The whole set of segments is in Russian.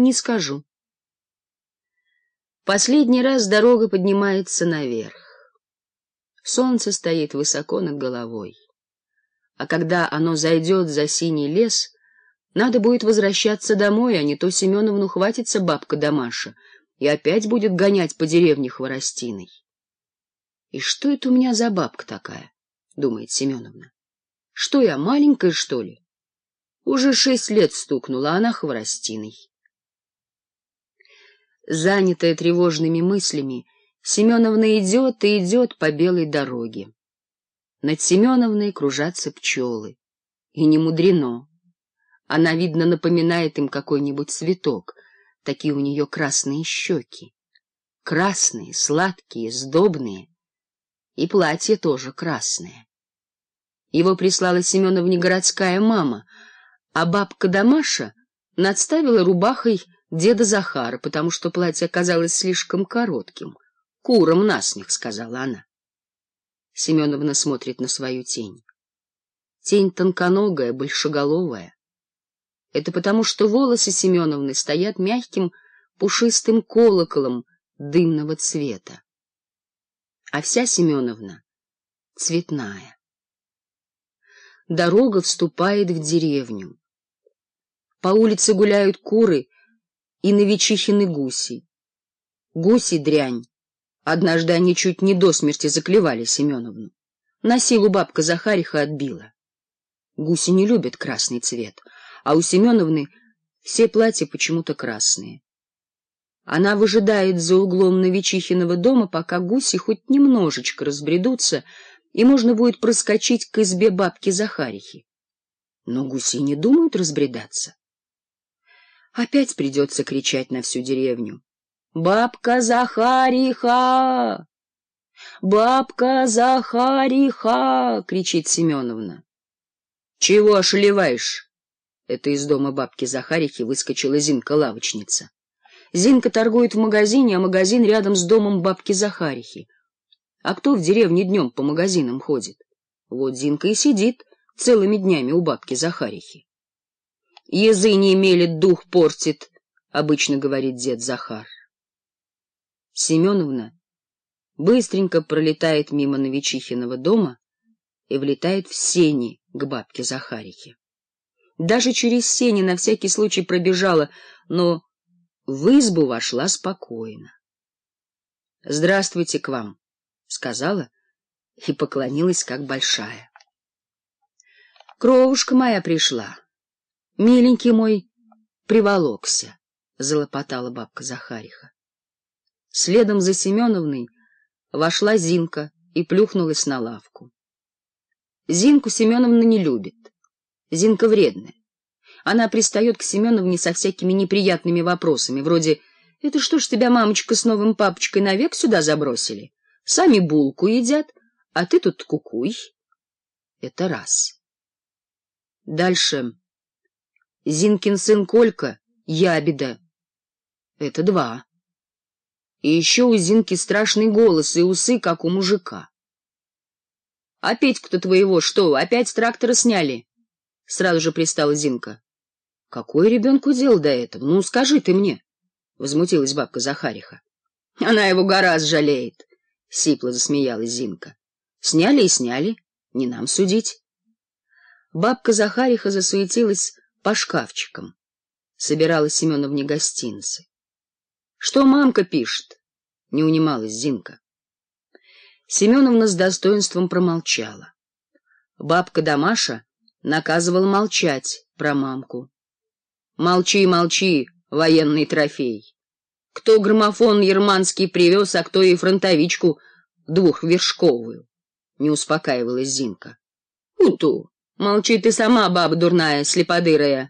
не скажу. Последний раз дорога поднимается наверх. Солнце стоит высоко над головой. А когда оно зайдет за синий лес, надо будет возвращаться домой, а не то Семеновну хватится бабка Дамаша и опять будет гонять по деревне хворостиной. — И что это у меня за бабка такая? — думает Семеновна. — Что я, маленькая, что ли? Уже шесть лет стукнула, а она хворостиной занятая тревожными мыслями, Семеновна идет и идет по белой дороге. Над Семеновной кружатся пчелы. И не мудрено. Она, видно, напоминает им какой-нибудь цветок. Такие у нее красные щеки. Красные, сладкие, сдобные. И платье тоже красное. Его прислала Семеновне городская мама, а бабка Дамаша надставила рубахой деда Захара, потому что платье оказалось слишком коротким. — Куром нас насмех, — сказала она. Семеновна смотрит на свою тень. Тень тонконогая, большеголовая. Это потому, что волосы Семеновны стоят мягким, пушистым колоколом дымного цвета. А вся Семеновна цветная. Дорога вступает в деревню. По улице гуляют куры — и на Вичихины гуси. Гуси — дрянь. Однажды они чуть не до смерти заклевали Семеновну. На силу бабка Захариха отбила. Гуси не любят красный цвет, а у Семеновны все платья почему-то красные. Она выжидает за углом Новичихиного дома, пока гуси хоть немножечко разбредутся, и можно будет проскочить к избе бабки Захарихи. Но гуси не думают разбредаться. Опять придется кричать на всю деревню. «Бабка Захариха! Бабка Захариха!» — кричит Семеновна. «Чего ошлеваешь? Это из дома бабки Захарихи выскочила Зинка-лавочница. Зинка торгует в магазине, а магазин рядом с домом бабки Захарихи. А кто в деревне днем по магазинам ходит? Вот Зинка и сидит целыми днями у бабки Захарихи. Языни имели, дух портит, — обычно говорит дед Захар. Семеновна быстренько пролетает мимо Новичихиного дома и влетает в сени к бабке Захарике. Даже через сени на всякий случай пробежала, но в избу вошла спокойно. — Здравствуйте к вам, — сказала и поклонилась как большая. — Кровушка моя пришла. Миленький мой приволокся, — залопотала бабка Захариха. Следом за Семеновной вошла Зинка и плюхнулась на лавку. Зинку Семеновна не любит. Зинка вредная. Она пристает к Семеновне со всякими неприятными вопросами, вроде «Это что ж тебя, мамочка, с новым папочкой навек сюда забросили? Сами булку едят, а ты тут кукуй». Это раз. Дальше... Зинкин сын Колька — ябеда. Это два. И еще у Зинки страшный голос и усы, как у мужика. — А Петьку-то твоего что, опять с трактора сняли? — сразу же пристала Зинка. — Какое ребенку дело до этого? Ну, скажи ты мне, — возмутилась бабка Захариха. — Она его гораздо жалеет, — сипло засмеялась Зинка. — Сняли и сняли, не нам судить. Бабка Захариха засуетилась, по шкафчикам, собирала Семеновне гостинцы. Что мамка пишет? — не унималась Зинка. Семеновна с достоинством промолчала. Бабка Дамаша наказывала молчать про мамку. — Молчи, молчи, военный трофей! Кто граммофон ерманский привез, а кто и фронтовичку двухвершковую? — не успокаивалась Зинка. — Уту! Ну Молчи ты сама, баба дурная, слеподырая.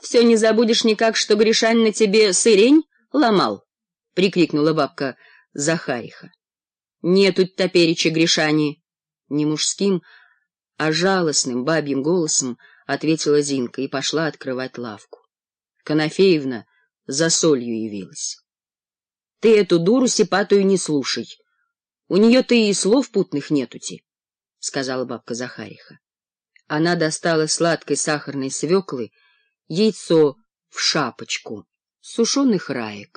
Все не забудешь никак, что Гришань на тебе сырень ломал? — прикрикнула бабка Захариха. — Нету топереча Гришани. Не мужским, а жалостным бабьим голосом ответила Зинка и пошла открывать лавку. Конофеевна за солью явилась. — Ты эту дуру сипатую не слушай. У нее-то и слов путных нетути, — сказала бабка Захариха. Она достала сладкой сахарной свеклы яйцо в шапочку, сушеных раек.